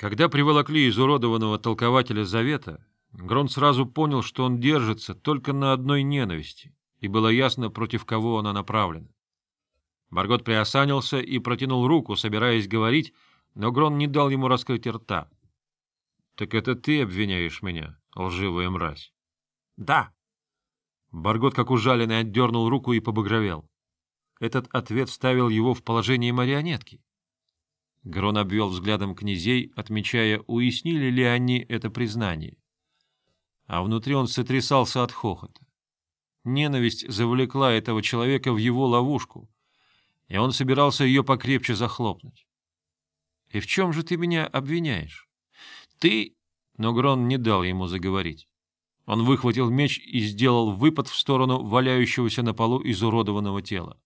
Когда приволокли изуродованного толкователя Завета, Грон сразу понял, что он держится только на одной ненависти, и было ясно, против кого она направлена. Маргот приосанился и протянул руку, собираясь говорить, но Грон не дал ему раскрыть рта. — Так это ты обвиняешь меня, лживая мразь? — Да. Баргот, как ужаленный, отдернул руку и побагровел. Этот ответ ставил его в положение марионетки. Грон обвел взглядом князей, отмечая, уяснили ли они это признание. А внутри он сотрясался от хохота. Ненависть завлекла этого человека в его ловушку, и он собирался ее покрепче захлопнуть. — И в чем же ты меня обвиняешь? — Ты... Но Грон не дал ему заговорить. Он выхватил меч и сделал выпад в сторону валяющегося на полу изуродованного тела.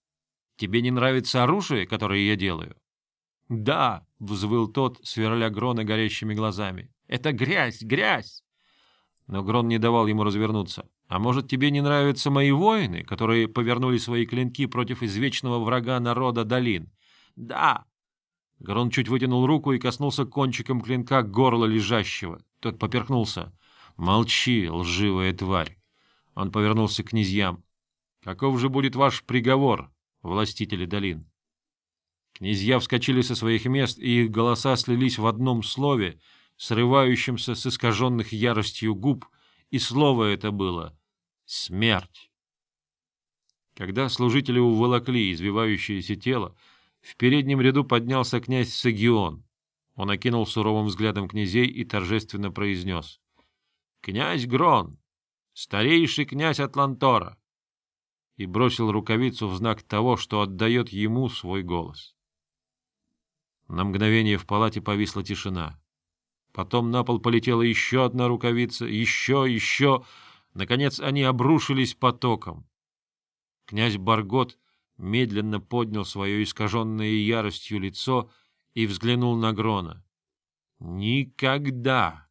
— Тебе не нравится оружие, которое я делаю? — Да, — взвыл тот, сверля Грона горящими глазами. — Это грязь, грязь! Но Грон не давал ему развернуться. А может, тебе не нравятся мои воины, которые повернули свои клинки против извечного врага народа долин? Да. Грон чуть вытянул руку и коснулся кончиком клинка горла лежащего. Тот поперхнулся. Молчи, лживая тварь. Он повернулся к князьям. Каков же будет ваш приговор, властители долин? Князья вскочили со своих мест, и их голоса слились в одном слове, срывающемся с искаженных яростью губ — и слово это было — смерть. Когда служители уволокли извивающееся тело, в переднем ряду поднялся князь Сагион. Он окинул суровым взглядом князей и торжественно произнес. — Князь Грон, старейший князь Атлантора! И бросил рукавицу в знак того, что отдает ему свой голос. На мгновение в палате повисла тишина. Потом на пол полетела еще одна рукавица, еще, еще. Наконец они обрушились потоком. Князь Баргот медленно поднял свое искаженное яростью лицо и взглянул на Грона. «Никогда!»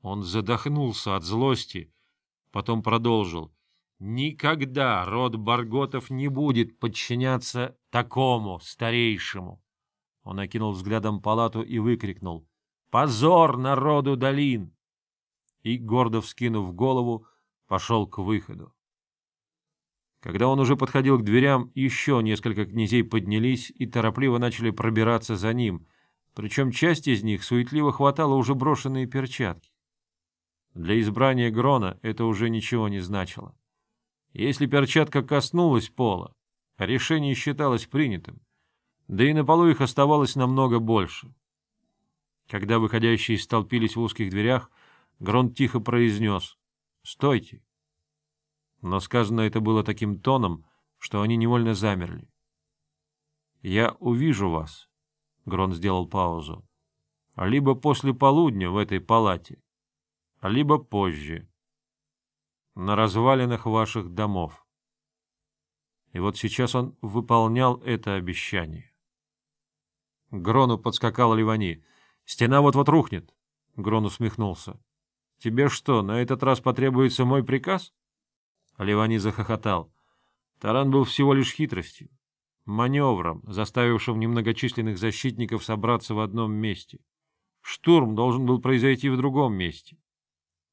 Он задохнулся от злости, потом продолжил. «Никогда род Барготов не будет подчиняться такому старейшему!» Он окинул взглядом палату и выкрикнул. Позор народу долин! И, гордо вскинув голову, пошел к выходу. Когда он уже подходил к дверям, еще несколько князей поднялись и торопливо начали пробираться за ним, причем часть из них суетливо хватала уже брошенные перчатки. Для избрания Грона это уже ничего не значило. Если перчатка коснулась пола, решение считалось принятым, да и на полу их оставалось намного больше. Когда выходящие столпились в узких дверях, Грон тихо произнес «Стойте!». Но сказано это было таким тоном, что они невольно замерли. «Я увижу вас», — Грон сделал паузу, — «либо после полудня в этой палате, либо позже, на развалинах ваших домов». И вот сейчас он выполнял это обещание. Грону подскакал Ливани — Стена вот-вот рухнет. Грон усмехнулся. — Тебе что, на этот раз потребуется мой приказ? Ливани захохотал. Таран был всего лишь хитростью, маневром, заставившим немногочисленных защитников собраться в одном месте. Штурм должен был произойти в другом месте.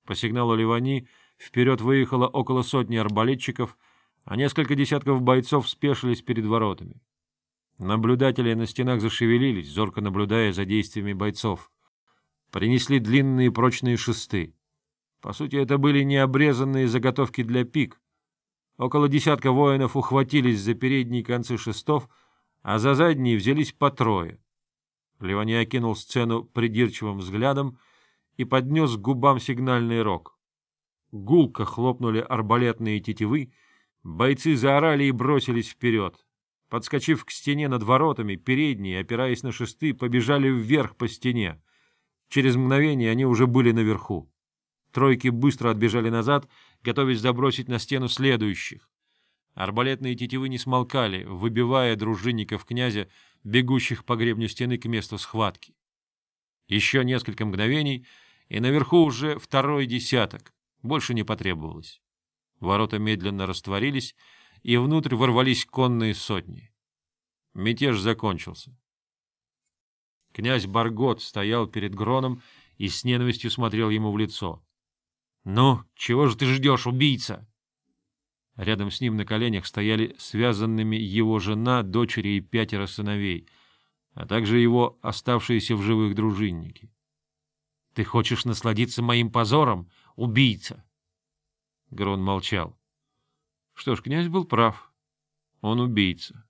По сигналу Ливани вперед выехало около сотни арбалетчиков, а несколько десятков бойцов спешились перед воротами. Наблюдатели на стенах зашевелились, зорко наблюдая за действиями бойцов. Принесли длинные прочные шесты. По сути, это были необрезанные заготовки для пик. Около десятка воинов ухватились за передние концы шестов, а за задние взялись по трое. Левани окинул сцену придирчивым взглядом и поднес к губам сигнальный рог. Гулко хлопнули арбалетные тетивы, бойцы заорали и бросились вперед. Подскочив к стене над воротами, передние, опираясь на шесты, побежали вверх по стене. Через мгновение они уже были наверху. Тройки быстро отбежали назад, готовясь забросить на стену следующих. Арбалетные тетивы не смолкали, выбивая дружинников князя, бегущих по гребню стены к месту схватки. Еще несколько мгновений, и наверху уже второй десяток. Больше не потребовалось. Ворота медленно растворились, и внутрь ворвались конные сотни. Мятеж закончился. Князь Баргот стоял перед Гроном и с ненавистью смотрел ему в лицо. — Ну, чего же ты ждешь, убийца? Рядом с ним на коленях стояли связанными его жена, дочери и пятеро сыновей, а также его оставшиеся в живых дружинники. — Ты хочешь насладиться моим позором, убийца? Грон молчал. Что ж, князь был прав. Он убийца.